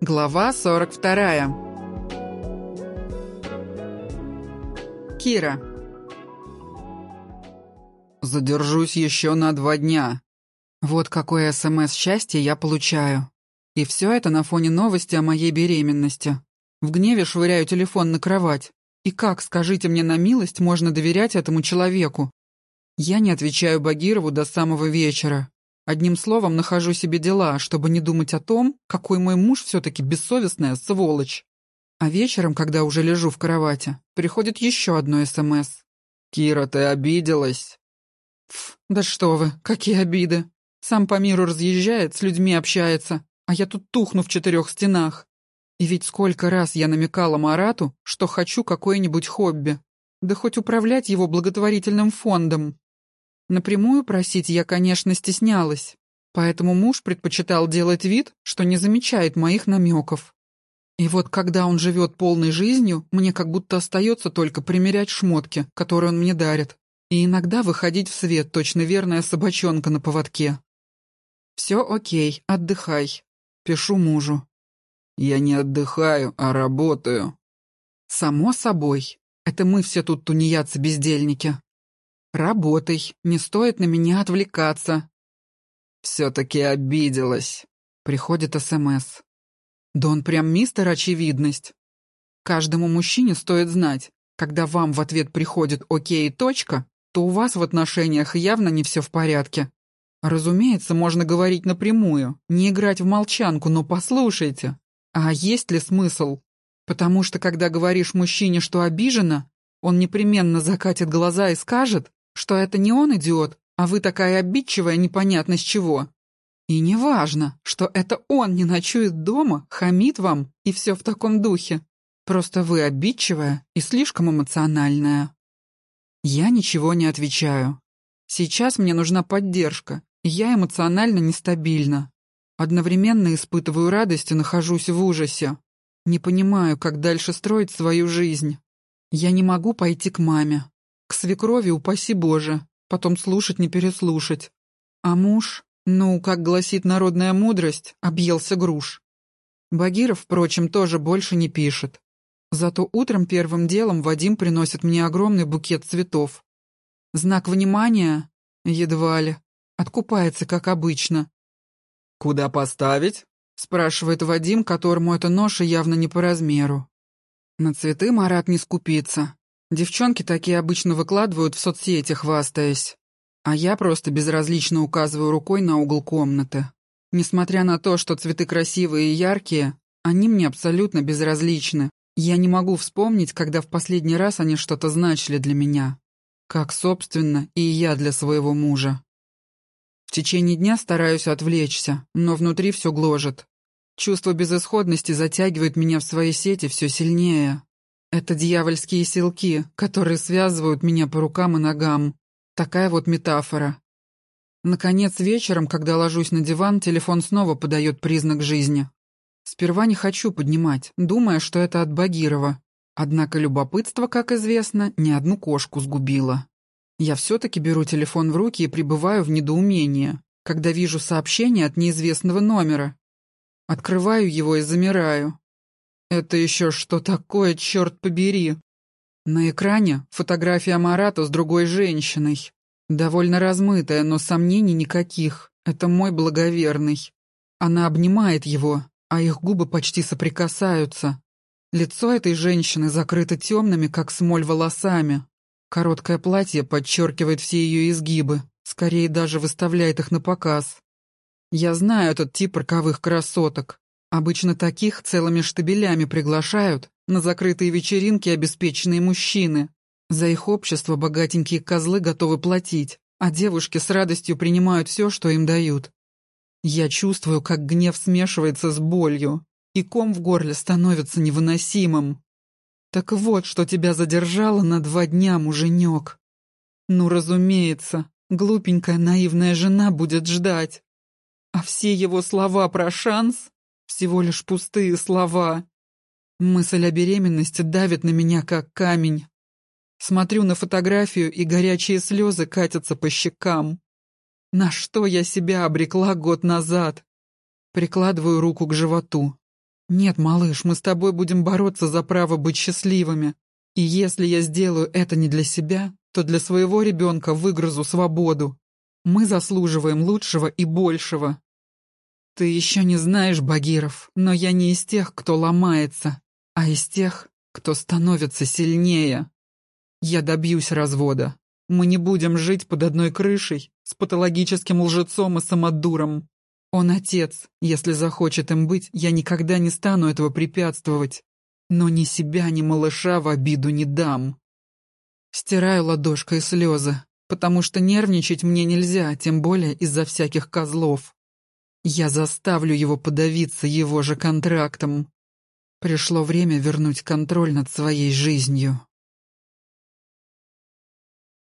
Глава 42. Кира. Задержусь еще на два дня. Вот какое СМС счастья я получаю. И все это на фоне новости о моей беременности. В гневе швыряю телефон на кровать. И как, скажите мне на милость, можно доверять этому человеку? Я не отвечаю Багирову до самого вечера. Одним словом, нахожу себе дела, чтобы не думать о том, какой мой муж все-таки бессовестная сволочь. А вечером, когда уже лежу в кровати, приходит еще одно СМС. «Кира, ты обиделась?» Ф, да что вы, какие обиды. Сам по миру разъезжает, с людьми общается, а я тут тухну в четырех стенах. И ведь сколько раз я намекала Марату, что хочу какое-нибудь хобби. Да хоть управлять его благотворительным фондом. Напрямую просить я, конечно, стеснялась, поэтому муж предпочитал делать вид, что не замечает моих намеков. И вот когда он живет полной жизнью, мне как будто остается только примерять шмотки, которые он мне дарит, и иногда выходить в свет, точно верная собачонка на поводке. «Все окей, отдыхай», — пишу мужу. «Я не отдыхаю, а работаю». «Само собой. Это мы все тут тунеядцы-бездельники. «Работай, не стоит на меня отвлекаться». «Все-таки обиделась», — приходит СМС. «Да он прям мистер очевидность. Каждому мужчине стоит знать, когда вам в ответ приходит «Окей, точка», то у вас в отношениях явно не все в порядке. Разумеется, можно говорить напрямую, не играть в молчанку, но послушайте. А есть ли смысл? Потому что, когда говоришь мужчине, что обижена, он непременно закатит глаза и скажет, что это не он идиот, а вы такая обидчивая непонятно с чего. И не важно, что это он не ночует дома, хамит вам и все в таком духе. Просто вы обидчивая и слишком эмоциональная. Я ничего не отвечаю. Сейчас мне нужна поддержка, и я эмоционально нестабильна. Одновременно испытываю радость и нахожусь в ужасе. Не понимаю, как дальше строить свою жизнь. Я не могу пойти к маме. К свекрови, упаси Боже, потом слушать не переслушать. А муж, ну, как гласит народная мудрость, объелся груш. Багиров, впрочем, тоже больше не пишет. Зато утром первым делом Вадим приносит мне огромный букет цветов. Знак внимания? Едва ли. Откупается, как обычно. «Куда поставить?» — спрашивает Вадим, которому эта ноша явно не по размеру. На цветы Марат не скупится. Девчонки такие обычно выкладывают в соцсети, хвастаясь. А я просто безразлично указываю рукой на угол комнаты. Несмотря на то, что цветы красивые и яркие, они мне абсолютно безразличны. Я не могу вспомнить, когда в последний раз они что-то значили для меня. Как, собственно, и я для своего мужа. В течение дня стараюсь отвлечься, но внутри все гложет. Чувство безысходности затягивает меня в свои сети все сильнее. Это дьявольские силки, которые связывают меня по рукам и ногам. Такая вот метафора. Наконец, вечером, когда ложусь на диван, телефон снова подает признак жизни. Сперва не хочу поднимать, думая, что это от Багирова. Однако любопытство, как известно, ни одну кошку сгубило. Я все-таки беру телефон в руки и пребываю в недоумении, когда вижу сообщение от неизвестного номера. Открываю его и замираю. Это еще что такое, черт побери? На экране фотография Марата с другой женщиной. Довольно размытая, но сомнений никаких. Это мой благоверный. Она обнимает его, а их губы почти соприкасаются. Лицо этой женщины закрыто темными, как смоль, волосами. Короткое платье подчеркивает все ее изгибы, скорее даже выставляет их на показ. Я знаю этот тип роковых красоток. Обычно таких целыми штабелями приглашают на закрытые вечеринки обеспеченные мужчины. За их общество богатенькие козлы готовы платить, а девушки с радостью принимают все, что им дают. Я чувствую, как гнев смешивается с болью, и ком в горле становится невыносимым. Так вот, что тебя задержало на два дня, муженек. Ну, разумеется, глупенькая наивная жена будет ждать. А все его слова про шанс всего лишь пустые слова. Мысль о беременности давит на меня, как камень. Смотрю на фотографию, и горячие слезы катятся по щекам. На что я себя обрекла год назад? Прикладываю руку к животу. Нет, малыш, мы с тобой будем бороться за право быть счастливыми. И если я сделаю это не для себя, то для своего ребенка выгрызу свободу. Мы заслуживаем лучшего и большего. Ты еще не знаешь, Багиров, но я не из тех, кто ломается, а из тех, кто становится сильнее. Я добьюсь развода. Мы не будем жить под одной крышей с патологическим лжецом и самодуром. Он отец. Если захочет им быть, я никогда не стану этого препятствовать. Но ни себя, ни малыша в обиду не дам. Стираю ладошкой слезы, потому что нервничать мне нельзя, тем более из-за всяких козлов. Я заставлю его подавиться его же контрактом. Пришло время вернуть контроль над своей жизнью.